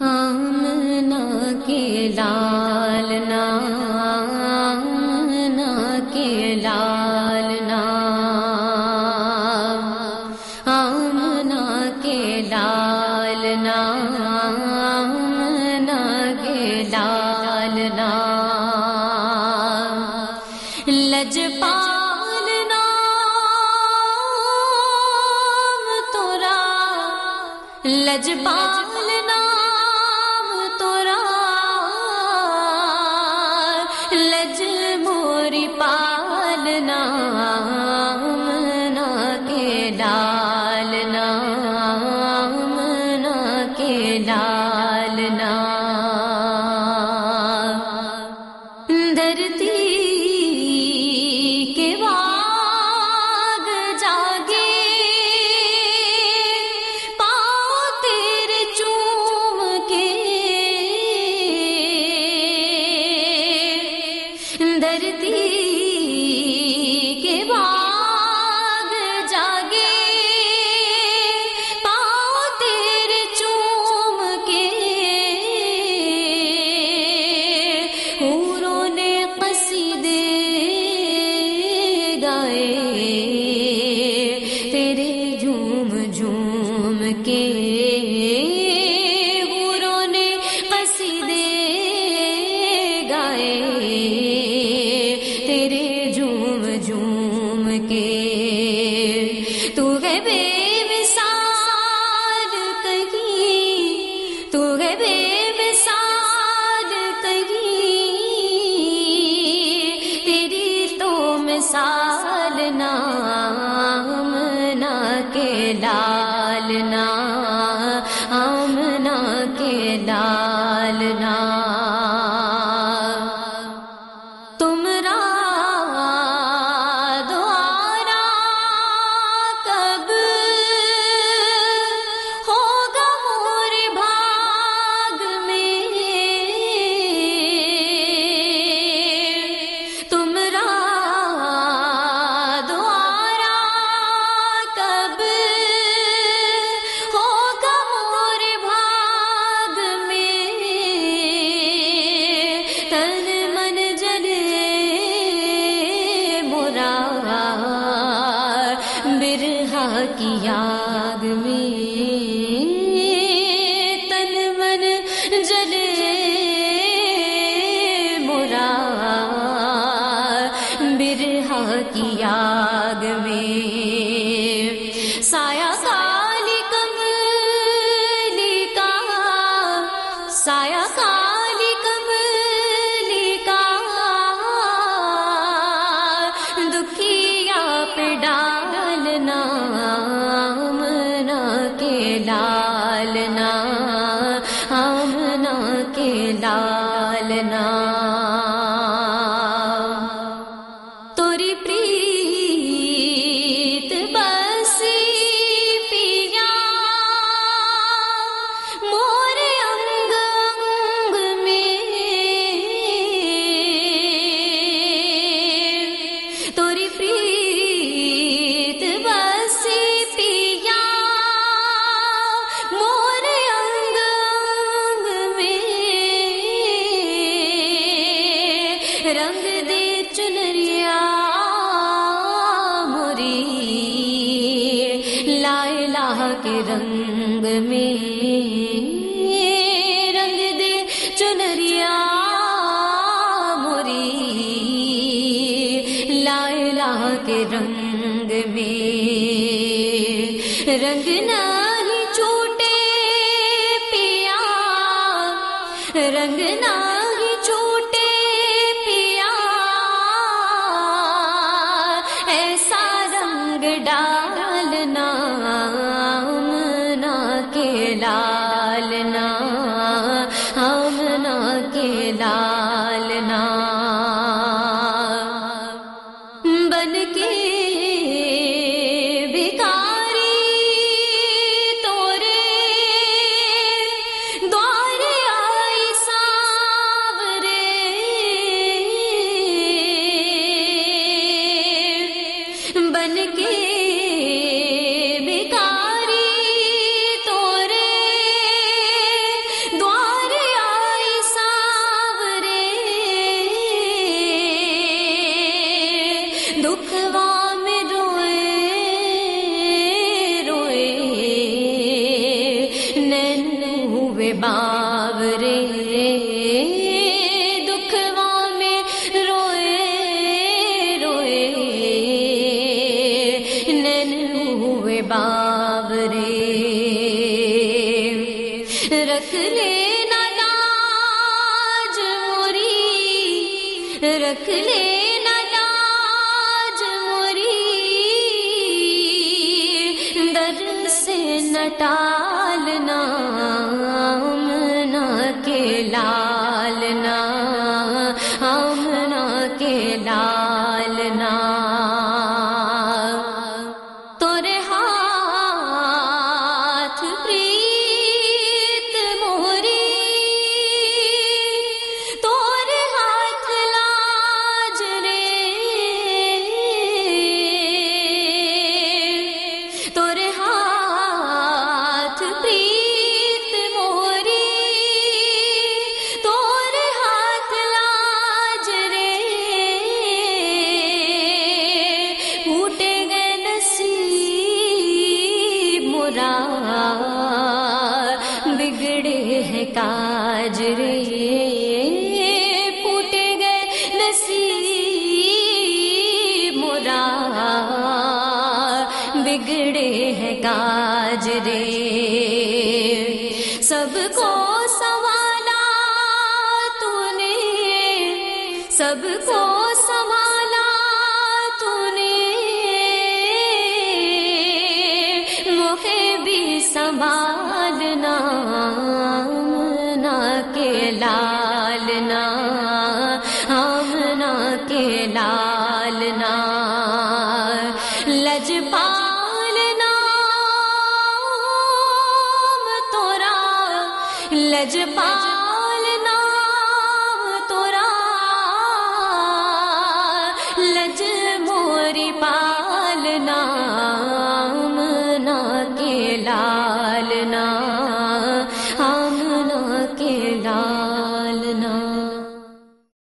آمنا کے لال آمنا کے لال آمنا کے لال آمنا کے لال لج پالنا تورا لج پالنا کے کے حوروں نے قصیدے گائے تیرے جھوم جھوم کے۔ تو ہے بے مثال کہیں، تو ہے بے مثال کہیں۔ تیری تو مثال نام نہ کے کی آگ میں تن من جلے مورا برہا کی آگ میں سایہ کالی کملی کا سایہ کالی کملی کا دکھیا پہ ڈالنا چنریا موری لائے لاہ کے رنگ میں، رنگ دے چنریا موری لائے لاہ کے رنگ میں۔ رنگ نہیں چھوٹے پیا رنگ نہیں آمنا ہوئے باورے دکھوا میں روئے روئے نین ہوئے باورے۔ رکھ لینا لاج موری، رکھ لینا در سے نٹالنا آمنا کے لالنا۔ ہیں کاج رے پھوٹے گئے نصیب مرا بگڑے ہیں کاج رے۔ سب کو سوالا تو نے سب کو سوالا تو نے مجھے بھی سنبھالنا۔ لالنا آمنا کے لالنا۔ لج پالنا تورا۔ لج پالنا تورا۔ لج موری پالنا۔